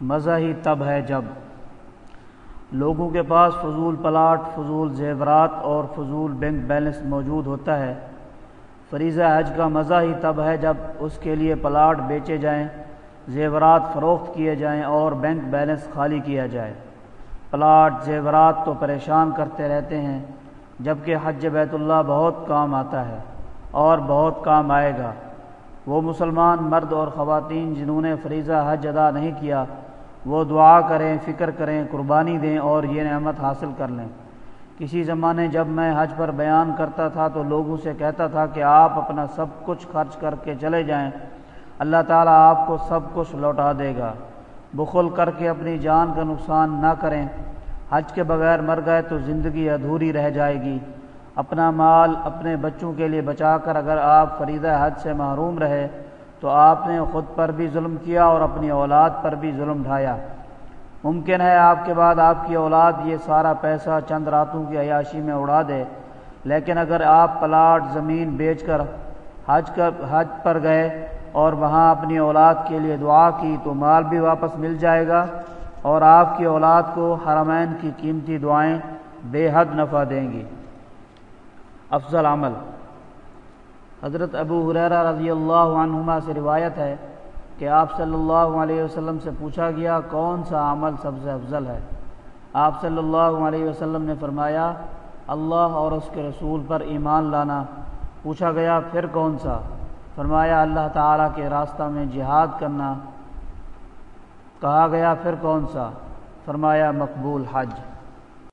مزہ ہی تب ہے جب۔ لوگوں کے پاس فضول پلاٹ، فضول زیورات اور فضول بینک بیلنس موجود ہوتا ہے۔ فریضہ حج کا مزہ ہی تب ہے جب اس کے لیے پلاٹ بیچے جائیں، زیورات فروخت کیے جائیں اور بینک بیلنس خالی کیا جائے۔ پلاٹ، زیورات تو پریشان کرتے رہتے ہیں، جبکہ حج بیت اللہ بہت کام آتا ہے اور بہت کام آئے گا۔ وہ مسلمان، مرد اور خواتین جنہوں نے فریضہ حج ادا نہیں کیا وہ دعا کریں، فکر کریں، قربانی دیں اور یہ نعمت حاصل کر لیں۔ کسی زمانے جب میں حج پر بیان کرتا تھا تو لوگوں سے کہتا تھا کہ آپ اپنا سب کچھ خرچ کر کے چلے جائیں۔ اللہ تعالیٰ آپ کو سب کچھ لوٹا دے گا۔ بخل کر کے اپنی جان کا نقصان نہ کریں۔ حج کے بغیر مر گئے تو زندگی ادھوری رہ جائے گی۔ اپنا مال اپنے بچوں کے لیے بچا کر اگر آپ فریدہ حج سے محروم رہے تو آپ نے خود پر بھی ظلم کیا اور اپنی اولاد پر بھی ظلم ڈھایا۔ ممکن ہے آپ کے بعد آپ کی اولاد یہ سارا پیسہ چند راتوں کی عیاشی میں اڑا دے، لیکن اگر آپ پلاٹ، زمین بیچ کر حج کر، حج پر گئے اور وہاں اپنی اولاد کے لیے دعا کی تو مال بھی واپس مل جائے گا اور آپ کی اولاد کو حرمین کی قیمتی دعائیں بے حد نفع دیں گی۔ افضل عمل۔ حضرت ابو حریرہ رضی اللہ عنہما سے روایت ہے کہ آپ صلی اللہ علیہ وسلم سے پوچھا گیا، کون سا عمل سب سے افضل ہے؟ آپ صلی اللہ علیہ وسلم نے فرمایا، اللہ اور اس کے رسول پر ایمان لانا۔ پوچھا گیا، پھر کون سا؟ فرمایا، اللہ تعالیٰ کے راستہ میں جہاد کرنا۔ کہا گیا، پھر کون سا؟ فرمایا، مقبول حج۔